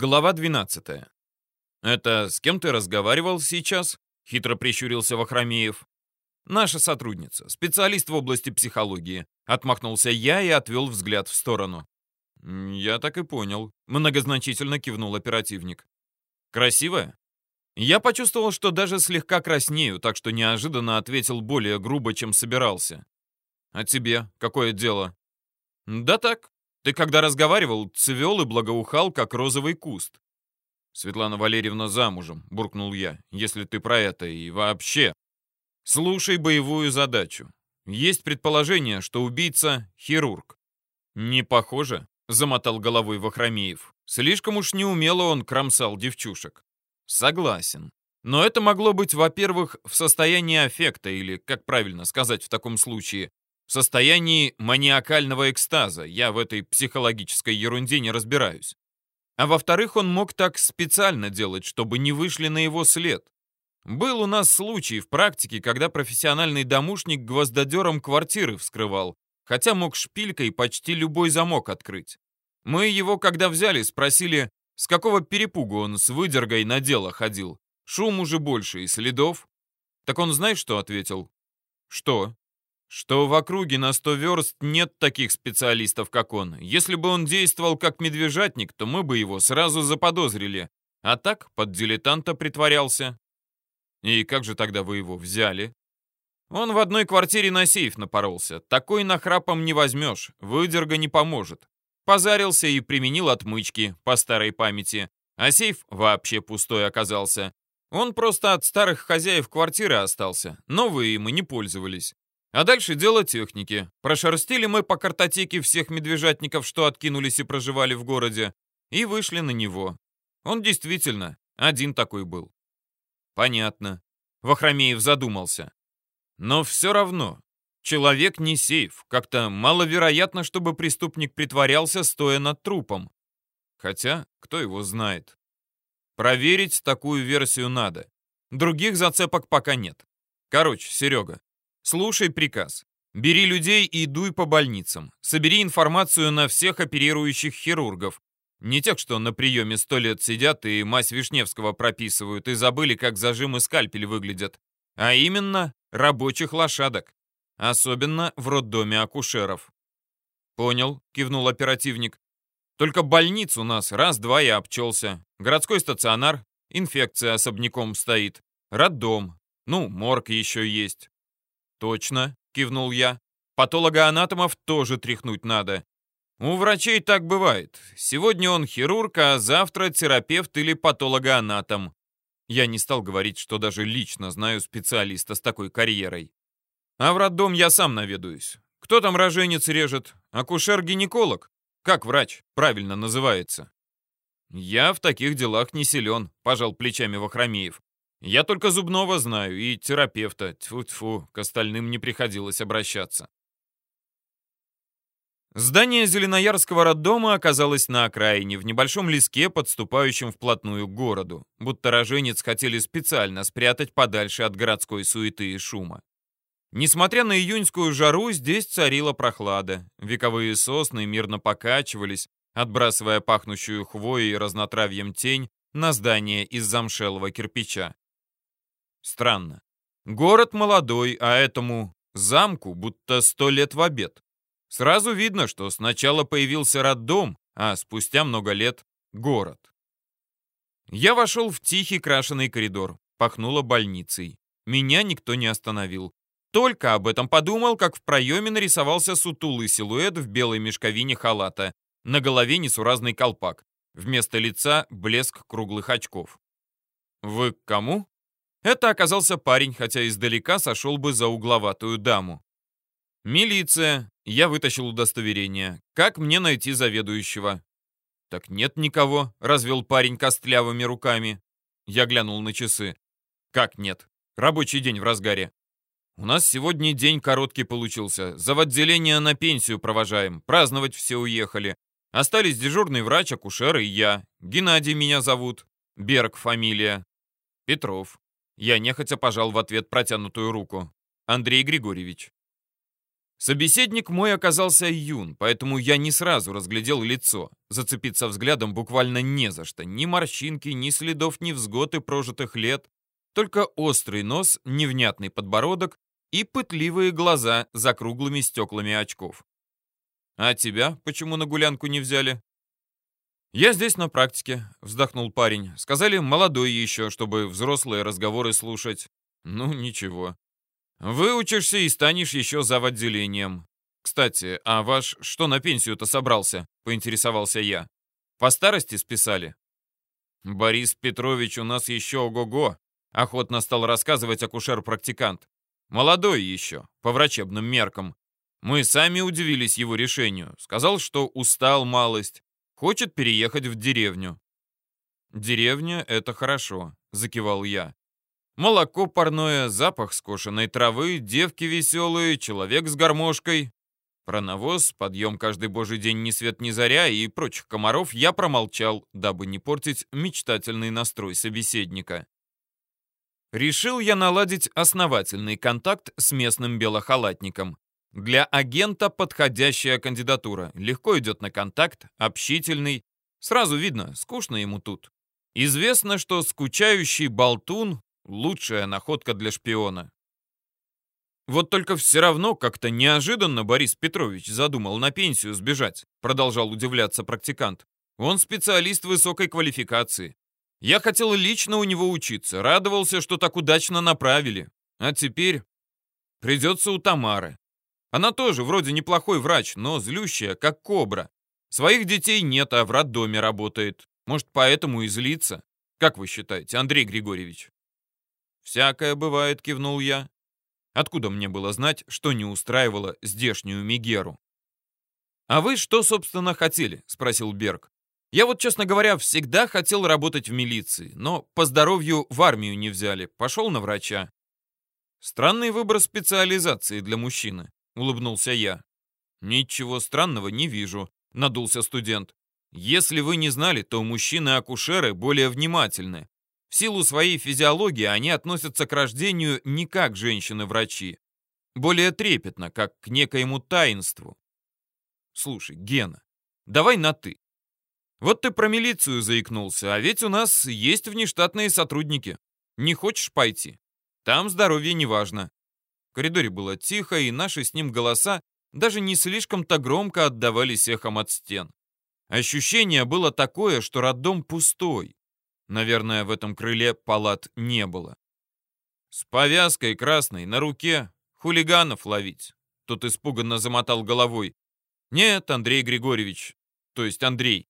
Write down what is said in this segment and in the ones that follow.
Глава 12. «Это с кем ты разговаривал сейчас?» — хитро прищурился Вахромеев. «Наша сотрудница, специалист в области психологии», — отмахнулся я и отвел взгляд в сторону. «Я так и понял», — многозначительно кивнул оперативник. «Красивая?» Я почувствовал, что даже слегка краснею, так что неожиданно ответил более грубо, чем собирался. «А тебе какое дело?» «Да так, ты когда разговаривал, цвел и благоухал, как розовый куст. Светлана Валерьевна замужем, буркнул я, если ты про это и вообще. Слушай боевую задачу. Есть предположение, что убийца — хирург. Не похоже, замотал головой Вахромеев. Слишком уж неумело он кромсал девчушек. Согласен. Но это могло быть, во-первых, в состоянии аффекта, или, как правильно сказать в таком случае, в состоянии маниакального экстаза. Я в этой психологической ерунде не разбираюсь. А во-вторых, он мог так специально делать, чтобы не вышли на его след. Был у нас случай в практике, когда профессиональный домушник гвоздодером квартиры вскрывал, хотя мог шпилькой почти любой замок открыть. Мы его, когда взяли, спросили, с какого перепугу он с выдергой на дело ходил. Шум уже больше и следов. Так он знаешь, что ответил? Что? Что в округе на 100 верст нет таких специалистов, как он. Если бы он действовал как медвежатник, то мы бы его сразу заподозрили. А так под дилетанта притворялся. И как же тогда вы его взяли? Он в одной квартире на сейф напоролся. Такой нахрапом не возьмешь, выдерга не поможет. Позарился и применил отмычки по старой памяти. А сейф вообще пустой оказался. Он просто от старых хозяев квартиры остался. Новые мы не пользовались. А дальше дело техники. Прошерстили мы по картотеке всех медвежатников, что откинулись и проживали в городе, и вышли на него. Он действительно один такой был. Понятно. Вахромеев задумался. Но все равно, человек не сейф. Как-то маловероятно, чтобы преступник притворялся, стоя над трупом. Хотя, кто его знает. Проверить такую версию надо. Других зацепок пока нет. Короче, Серега, Слушай приказ. Бери людей и дуй по больницам. Собери информацию на всех оперирующих хирургов. Не тех, что на приеме сто лет сидят и мазь Вишневского прописывают и забыли, как зажим и скальпель выглядят, а именно рабочих лошадок. Особенно в роддоме акушеров. «Понял», — кивнул оперативник. «Только больниц у нас раз-два и обчелся. Городской стационар, инфекция особняком стоит. Роддом, ну, морг еще есть. «Точно», — кивнул я. «Патологоанатомов тоже тряхнуть надо. У врачей так бывает. Сегодня он хирург, а завтра терапевт или патологоанатом. Я не стал говорить, что даже лично знаю специалиста с такой карьерой. А в роддом я сам наведаюсь. Кто там роженец режет? Акушер-гинеколог? Как врач правильно называется? Я в таких делах не силен, пожал плечами Вахромеев. Я только зубного знаю и терапевта. Тьфу-тьфу, к остальным не приходилось обращаться. Здание Зеленоярского роддома оказалось на окраине, в небольшом леске, подступающем вплотную к городу, будто роженец хотели специально спрятать подальше от городской суеты и шума. Несмотря на июньскую жару, здесь царила прохлада. Вековые сосны мирно покачивались, отбрасывая пахнущую хвоей и разнотравьем тень на здание из замшелого кирпича. Странно. Город молодой, а этому замку будто сто лет в обед. Сразу видно, что сначала появился роддом, а спустя много лет — город. Я вошел в тихий крашеный коридор. Пахнуло больницей. Меня никто не остановил. Только об этом подумал, как в проеме нарисовался сутулый силуэт в белой мешковине халата. На голове несуразный колпак. Вместо лица блеск круглых очков. «Вы к кому?» Это оказался парень, хотя издалека сошел бы за угловатую даму. «Милиция!» Я вытащил удостоверение. «Как мне найти заведующего?» «Так нет никого», — развел парень костлявыми руками. Я глянул на часы. «Как нет? Рабочий день в разгаре. У нас сегодня день короткий получился. За отделение на пенсию провожаем. Праздновать все уехали. Остались дежурный врач, акушер и я. Геннадий меня зовут. Берг фамилия. Петров. Я нехотя пожал в ответ протянутую руку. Андрей Григорьевич. Собеседник мой оказался юн, поэтому я не сразу разглядел лицо. Зацепиться взглядом буквально не за что. Ни морщинки, ни следов невзгод и прожитых лет. Только острый нос, невнятный подбородок и пытливые глаза за круглыми стеклами очков. «А тебя почему на гулянку не взяли?» «Я здесь на практике», — вздохнул парень. «Сказали, молодой еще, чтобы взрослые разговоры слушать». «Ну, ничего. Выучишься и станешь еще зав. отделением. Кстати, а ваш что на пенсию-то собрался?» — поинтересовался я. «По старости списали?» «Борис Петрович у нас еще ого-го», — охотно стал рассказывать акушер-практикант. «Молодой еще, по врачебным меркам. Мы сами удивились его решению. Сказал, что устал малость, хочет переехать в деревню». «Деревня — это хорошо», — закивал я. Молоко парное, запах скошенной травы, девки веселые, человек с гармошкой. Про навоз, подъем каждый божий день ни свет ни заря и прочих комаров я промолчал, дабы не портить мечтательный настрой собеседника. Решил я наладить основательный контакт с местным белохалатником. Для агента подходящая кандидатура. Легко идет на контакт, общительный. Сразу видно, скучно ему тут. Известно, что скучающий болтун Лучшая находка для шпиона. Вот только все равно как-то неожиданно Борис Петрович задумал на пенсию сбежать, продолжал удивляться практикант. Он специалист высокой квалификации. Я хотел лично у него учиться, радовался, что так удачно направили. А теперь придется у Тамары. Она тоже вроде неплохой врач, но злющая, как кобра. Своих детей нет, а в роддоме работает. Может, поэтому и злится? Как вы считаете, Андрей Григорьевич? «Всякое бывает», — кивнул я. Откуда мне было знать, что не устраивало здешнюю Мегеру? «А вы что, собственно, хотели?» — спросил Берг. «Я вот, честно говоря, всегда хотел работать в милиции, но по здоровью в армию не взяли. Пошел на врача». «Странный выбор специализации для мужчины», — улыбнулся я. «Ничего странного не вижу», — надулся студент. «Если вы не знали, то мужчины-акушеры более внимательны. В силу своей физиологии они относятся к рождению не как женщины-врачи, более трепетно, как к некоему таинству. Слушай, Гена, давай на «ты». Вот ты про милицию заикнулся, а ведь у нас есть внештатные сотрудники. Не хочешь пойти? Там здоровье не важно. В коридоре было тихо, и наши с ним голоса даже не слишком-то громко отдавались эхом от стен. Ощущение было такое, что роддом пустой. Наверное, в этом крыле палат не было. С повязкой красной на руке хулиганов ловить. Тот испуганно замотал головой. Нет, Андрей Григорьевич, то есть Андрей.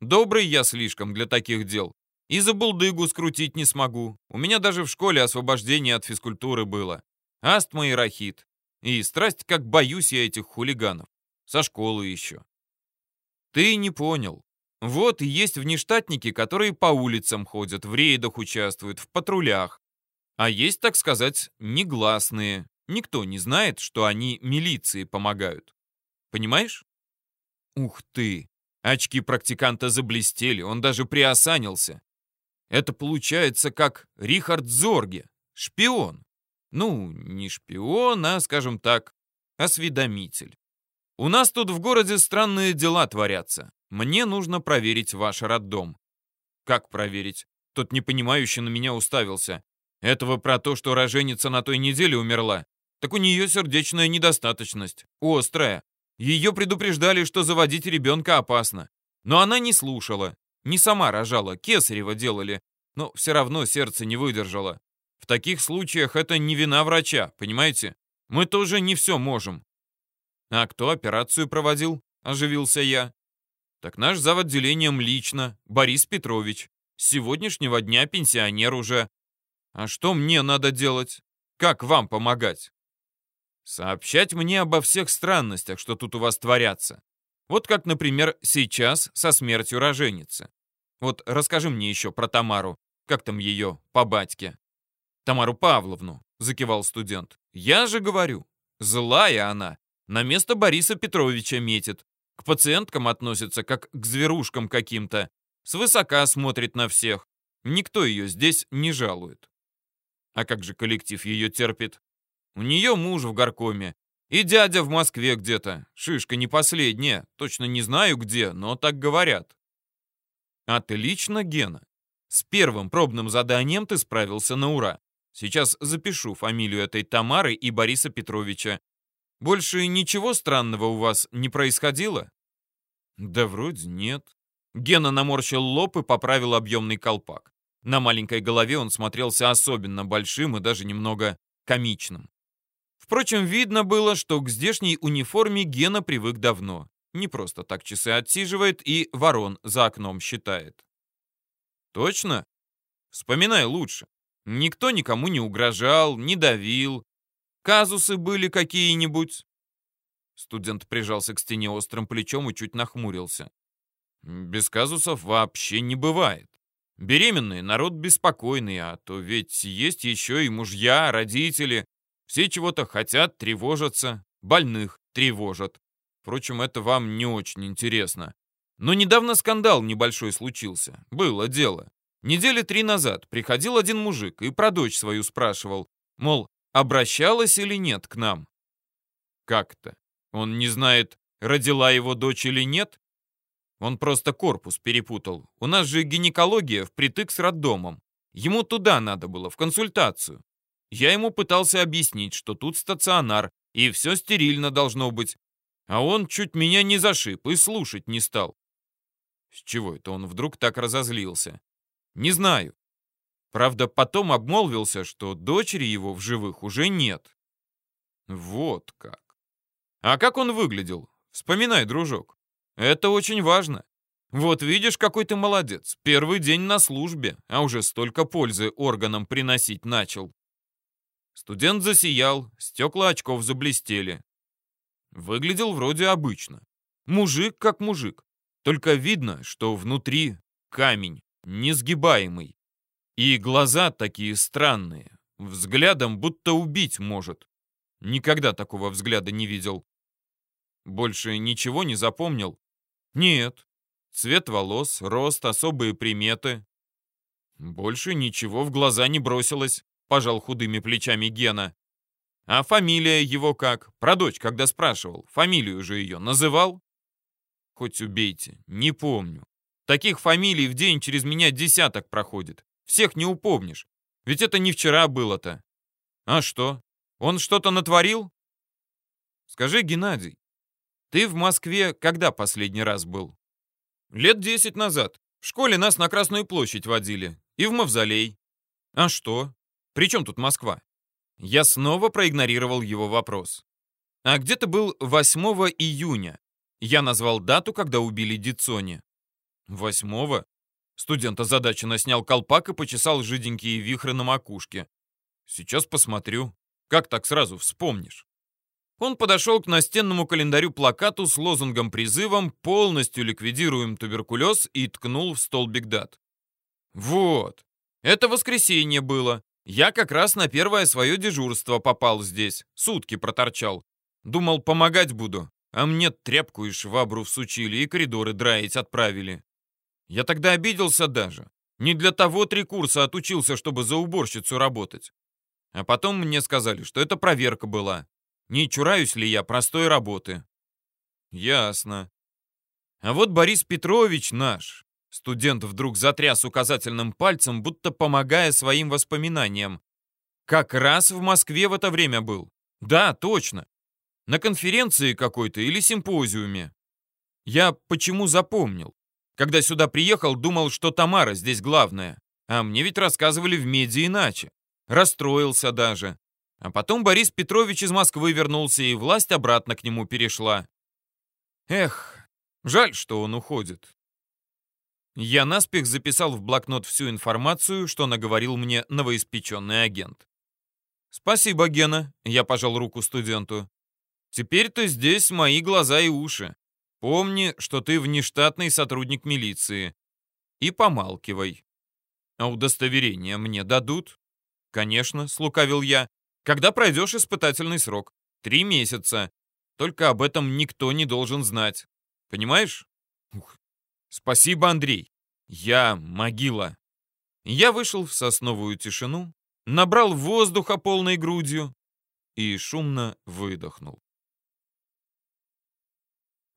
Добрый я слишком для таких дел. И за булдыгу скрутить не смогу. У меня даже в школе освобождение от физкультуры было. Астма и рахит. И страсть, как боюсь я этих хулиганов. Со школы еще. Ты не понял. Вот и есть внештатники, которые по улицам ходят, в рейдах участвуют, в патрулях. А есть, так сказать, негласные. Никто не знает, что они милиции помогают. Понимаешь? Ух ты! Очки практиканта заблестели, он даже приосанился. Это получается как Рихард Зорге, шпион. Ну, не шпион, а, скажем так, осведомитель. У нас тут в городе странные дела творятся. Мне нужно проверить ваш роддом». «Как проверить?» Тот непонимающе на меня уставился. «Этого про то, что роженица на той неделе умерла. Так у нее сердечная недостаточность. Острая. Ее предупреждали, что заводить ребенка опасно. Но она не слушала. Не сама рожала, кесарево делали. Но все равно сердце не выдержало. В таких случаях это не вина врача, понимаете? Мы тоже не все можем. А кто операцию проводил? Оживился я. Так наш зав. отделением лично, Борис Петрович. С сегодняшнего дня пенсионер уже. А что мне надо делать? Как вам помогать? Сообщать мне обо всех странностях, что тут у вас творятся. Вот как, например, сейчас со смертью роженицы. Вот расскажи мне еще про Тамару. Как там ее по батьке? Тамару Павловну, закивал студент. Я же говорю, злая она. На место Бориса Петровича метит. К пациенткам относится как к зверушкам каким-то. Свысока смотрит на всех. Никто ее здесь не жалует. А как же коллектив ее терпит? У нее муж в горкоме. И дядя в Москве где-то. Шишка не последняя. Точно не знаю где, но так говорят. Отлично, Гена. С первым пробным заданием ты справился на ура. Сейчас запишу фамилию этой Тамары и Бориса Петровича. Больше ничего странного у вас не происходило? Да вроде нет. Гена наморщил лоб и поправил объемный колпак. На маленькой голове он смотрелся особенно большим и даже немного комичным. Впрочем, видно было, что к здешней униформе Гена привык давно. Не просто так часы отсиживает и ворон за окном считает. Точно? Вспоминай лучше. Никто никому не угрожал, не давил. Казусы были какие-нибудь? Студент прижался к стене острым плечом и чуть нахмурился. Без казусов вообще не бывает. Беременные — народ беспокойный, а то ведь есть еще и мужья, родители. Все чего-то хотят, тревожатся, больных тревожат. Впрочем, это вам не очень интересно. Но недавно скандал небольшой случился. Было дело. Недели три назад приходил один мужик и про дочь свою спрашивал, мол, обращалась или нет к нам. Как-то? Он не знает, родила его дочь или нет? Он просто корпус перепутал. У нас же гинекология впритык с роддомом. Ему туда надо было, в консультацию. Я ему пытался объяснить, что тут стационар, и все стерильно должно быть. А он чуть меня не зашиб и слушать не стал. С чего это он вдруг так разозлился? Не знаю. Правда, потом обмолвился, что дочери его в живых уже нет. Вот как. А как он выглядел? Вспоминай, дружок. Это очень важно. Вот видишь, какой ты молодец. Первый день на службе, а уже столько пользы органам приносить начал. Студент засиял, стекла очков заблестели. Выглядел вроде обычно. Мужик как мужик. Только видно, что внутри камень, несгибаемый. И глаза такие странные. Взглядом будто убить может. Никогда такого взгляда не видел. Больше ничего не запомнил? Нет. Цвет волос, рост, особые приметы. Больше ничего в глаза не бросилось, пожал худыми плечами Гена. А фамилия его как? Про дочь, когда спрашивал. Фамилию же ее называл? Хоть убейте, не помню. Таких фамилий в день через меня десяток проходит. Всех не упомнишь. Ведь это не вчера было-то. А что? Он что-то натворил? Скажи, Геннадий, ты в Москве когда последний раз был? Лет десять назад. В школе нас на Красную площадь водили. И в Мавзолей. А что? При чем тут Москва? Я снова проигнорировал его вопрос. А где ты был 8 июня? Я назвал дату, когда убили Дицони. Восьмого? Студент озадаченно снял колпак и почесал жиденькие вихры на макушке. Сейчас посмотрю. Как так сразу вспомнишь? Он подошел к настенному календарю-плакату с лозунгом-призывом «Полностью ликвидируем туберкулез» и ткнул в столбик дат. «Вот, это воскресенье было. Я как раз на первое свое дежурство попал здесь. Сутки проторчал. Думал, помогать буду. А мне тряпку и швабру всучили и коридоры драить отправили. Я тогда обиделся даже. Не для того три курса отучился, чтобы за уборщицу работать. А потом мне сказали, что это проверка была. Не чураюсь ли я простой работы? Ясно. А вот Борис Петрович наш. Студент вдруг затряс указательным пальцем, будто помогая своим воспоминаниям. Как раз в Москве в это время был. Да, точно. На конференции какой-то или симпозиуме. Я почему запомнил? Когда сюда приехал, думал, что Тамара здесь главная. А мне ведь рассказывали в меди иначе. Расстроился даже. А потом Борис Петрович из Москвы вернулся, и власть обратно к нему перешла. Эх, жаль, что он уходит. Я наспех записал в блокнот всю информацию, что наговорил мне новоиспеченный агент. «Спасибо, Гена», — я пожал руку студенту. «Теперь ты здесь мои глаза и уши. Помни, что ты внештатный сотрудник милиции. И помалкивай. А удостоверение мне дадут?» «Конечно», — слукавил я. Когда пройдешь испытательный срок? Три месяца. Только об этом никто не должен знать. Понимаешь? Ух. Спасибо, Андрей. Я могила. Я вышел в сосновую тишину, набрал воздуха полной грудью и шумно выдохнул.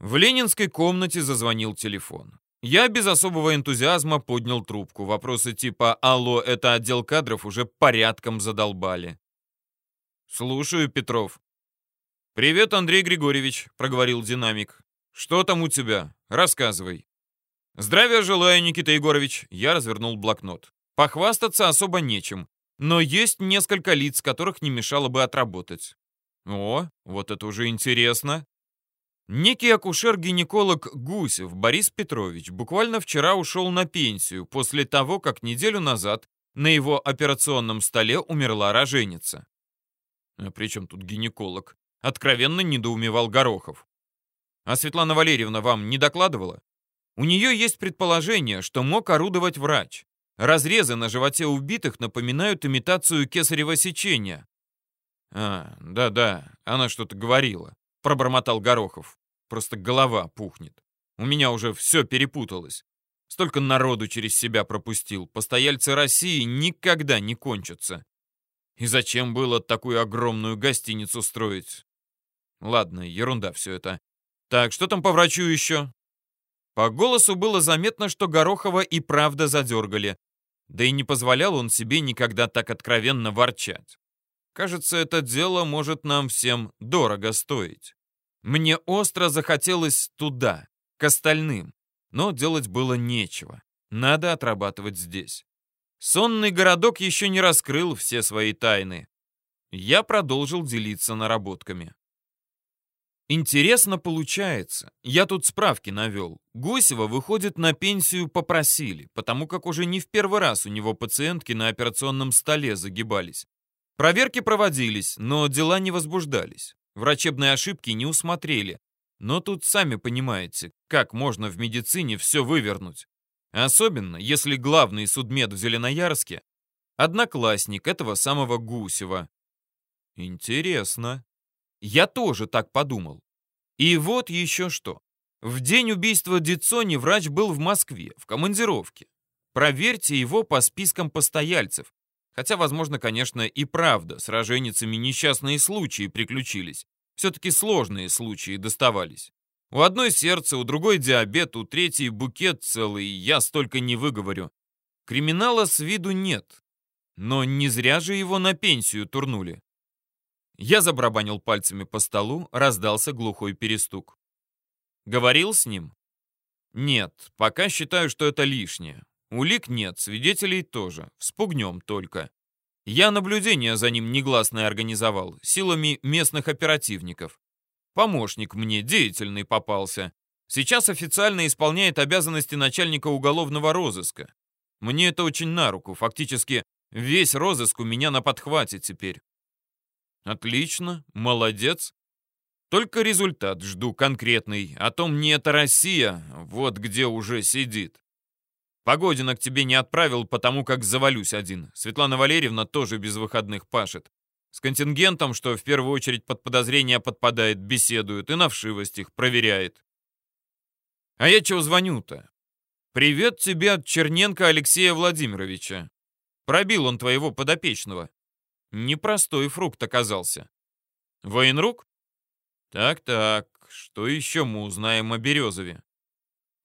В ленинской комнате зазвонил телефон. Я без особого энтузиазма поднял трубку. Вопросы типа «Алло, это отдел кадров» уже порядком задолбали. «Слушаю, Петров». «Привет, Андрей Григорьевич», — проговорил динамик. «Что там у тебя? Рассказывай». «Здравия желаю, Никита Егорович», — я развернул блокнот. «Похвастаться особо нечем, но есть несколько лиц, которых не мешало бы отработать». «О, вот это уже интересно». Некий акушер-гинеколог Гусев Борис Петрович буквально вчера ушел на пенсию после того, как неделю назад на его операционном столе умерла роженица. А при чем тут гинеколог? Откровенно недоумевал Горохов. А Светлана Валерьевна вам не докладывала? У нее есть предположение, что мог орудовать врач. Разрезы на животе убитых напоминают имитацию кесарево сечения. А, да-да, она что-то говорила, пробормотал Горохов. Просто голова пухнет. У меня уже все перепуталось. Столько народу через себя пропустил. Постояльцы России никогда не кончатся. И зачем было такую огромную гостиницу строить? Ладно, ерунда все это. Так, что там по врачу еще? По голосу было заметно, что Горохова и правда задергали. Да и не позволял он себе никогда так откровенно ворчать. Кажется, это дело может нам всем дорого стоить. Мне остро захотелось туда, к остальным, но делать было нечего. Надо отрабатывать здесь. Сонный городок еще не раскрыл все свои тайны. Я продолжил делиться наработками. Интересно получается. Я тут справки навел. Гусева выходит на пенсию попросили, потому как уже не в первый раз у него пациентки на операционном столе загибались. Проверки проводились, но дела не возбуждались. Врачебные ошибки не усмотрели. Но тут сами понимаете, как можно в медицине все вывернуть. Особенно, если главный судмед в Зеленоярске — одноклассник этого самого Гусева. Интересно. Я тоже так подумал. И вот еще что. В день убийства Дицони врач был в Москве, в командировке. Проверьте его по спискам постояльцев. Хотя, возможно, конечно, и правда, с роженицами несчастные случаи приключились. Все-таки сложные случаи доставались. У одной сердце, у другой диабет, у третьей букет целый, я столько не выговорю. Криминала с виду нет. Но не зря же его на пенсию турнули. Я забрабанил пальцами по столу, раздался глухой перестук. Говорил с ним? Нет, пока считаю, что это лишнее. Улик нет, свидетелей тоже. Вспугнем только. Я наблюдение за ним негласное организовал, силами местных оперативников. Помощник мне деятельный попался. Сейчас официально исполняет обязанности начальника уголовного розыска. Мне это очень на руку, фактически весь розыск у меня на подхвате теперь. Отлично, молодец. Только результат жду конкретный, а то мне это Россия, вот где уже сидит. Погодина к тебе не отправил, потому как завалюсь один. Светлана Валерьевна тоже без выходных пашет. С контингентом, что в первую очередь под подозрение подпадает, беседует и на вшивость их проверяет. А я чего звоню-то? Привет тебе от Черненко Алексея Владимировича. Пробил он твоего подопечного. Непростой фрукт оказался. Военрук? Так-так, что еще мы узнаем о Березове?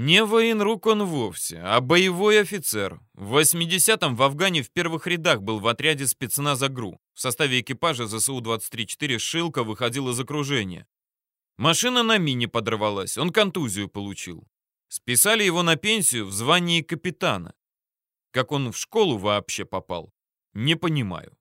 Не военрук он вовсе, а боевой офицер. В 80-м в Афгане в первых рядах был в отряде спецназа ГРУ. В составе экипажа ЗСУ-23-4 «Шилка» выходил из окружения. Машина на мине подорвалась, он контузию получил. Списали его на пенсию в звании капитана. Как он в школу вообще попал, не понимаю.